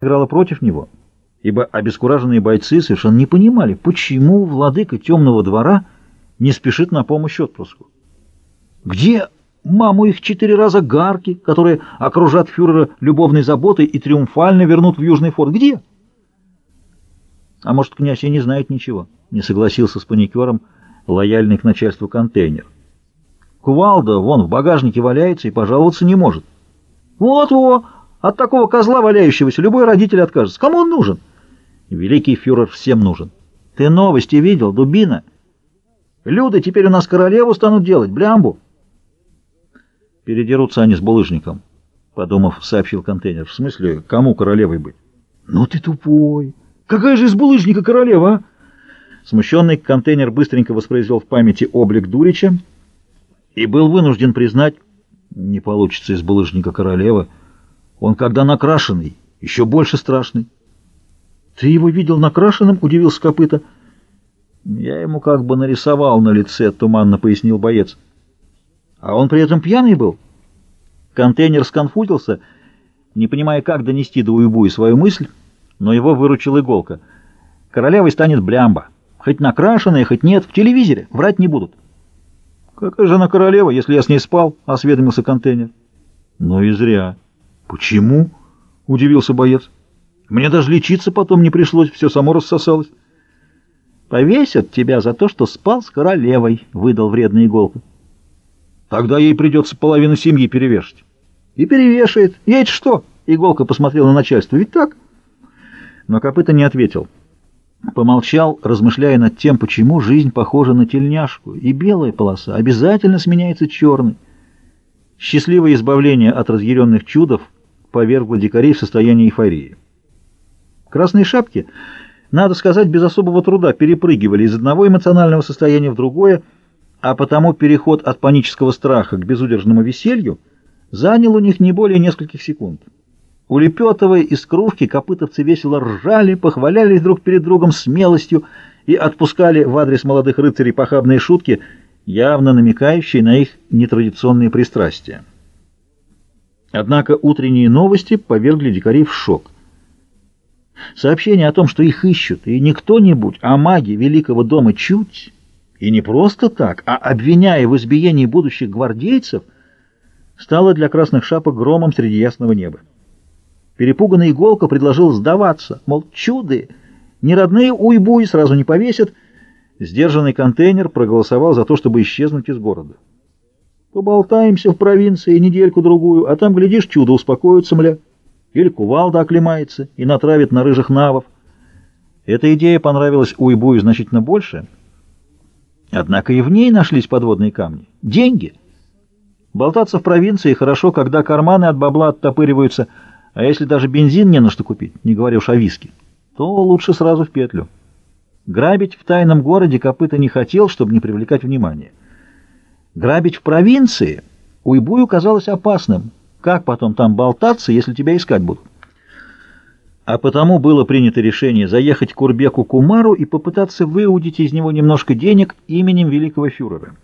играла против него, ибо обескураженные бойцы совершенно не понимали, почему владыка темного двора не спешит на помощь отпуску. Где маму их четыре раза гарки, которые окружат фюрера любовной заботой и триумфально вернут в Южный форт? Где? А может, князь и не знает ничего, не согласился с паникером, лояльный к начальству контейнер. Кувалда вон в багажнике валяется и пожаловаться не может. Вот-вот! От такого козла валяющегося любой родитель откажется. Кому он нужен? Великий фюрер всем нужен. Ты новости видел, дубина? Люды теперь у нас королеву станут делать, блямбу. Передерутся они с булыжником, подумав, сообщил контейнер. В смысле, кому королевой быть? Ну ты тупой. Какая же из булыжника королева, а? Смущенный контейнер быстренько воспроизвел в памяти облик Дурича и был вынужден признать, не получится из булыжника королева, он когда накрашенный, еще больше страшный. Ты его видел накрашенным? Удивился копыта. Я ему как бы нарисовал на лице, туманно пояснил боец. А он при этом пьяный был? Контейнер сконфузился, не понимая, как донести до Уйбуи свою мысль, но его выручила иголка. Королевой станет блямба. Хоть накрашенная, хоть нет, в телевизоре. Врать не будут. «Какая же она королева, если я с ней спал?» — осведомился контейнер. «Ну и зря». «Почему?» — удивился боец. «Мне даже лечиться потом не пришлось, все само рассосалось». «Повесят тебя за то, что спал с королевой», — выдал вредная иголка. «Тогда ей придется половину семьи перевешать». «И перевешает. Ей что?» — иголка посмотрела на начальство. «Ведь так?» Но копыта не ответил. Помолчал, размышляя над тем, почему жизнь похожа на тельняшку, и белая полоса обязательно сменяется черной. Счастливое избавление от разъяренных чудов — повергло дикарей в состояние эйфории. Красные шапки, надо сказать, без особого труда перепрыгивали из одного эмоционального состояния в другое, а потому переход от панического страха к безудержному веселью занял у них не более нескольких секунд. Улепетывая из кружки, копытовцы весело ржали, похвалялись друг перед другом смелостью и отпускали в адрес молодых рыцарей похабные шутки, явно намекающие на их нетрадиционные пристрастия. Однако утренние новости повергли дикарей в шок. Сообщение о том, что их ищут, и не кто-нибудь, а маги Великого дома Чуть, и не просто так, а обвиняя в избиении будущих гвардейцев, стало для красных шапок громом среди ясного неба. Перепуганный Иголка предложил сдаваться, мол, чуды, не родные уйбуи сразу не повесят. Сдержанный контейнер проголосовал за то, чтобы исчезнуть из города. Поболтаемся в провинции недельку-другую, а там, глядишь, чудо успокоится, мля. Или кувалда оклемается и натравит на рыжих навов. Эта идея понравилась Уйбую значительно больше. Однако и в ней нашлись подводные камни. Деньги. Болтаться в провинции хорошо, когда карманы от бабла оттопыриваются, а если даже бензин не на что купить, не говоря уж о виске, то лучше сразу в петлю. Грабить в тайном городе копыта не хотел, чтобы не привлекать внимания. Грабить в провинции Уйбую казалось опасным. Как потом там болтаться, если тебя искать будут? А потому было принято решение заехать к Урбеку Кумару и попытаться выудить из него немножко денег именем великого фюрера.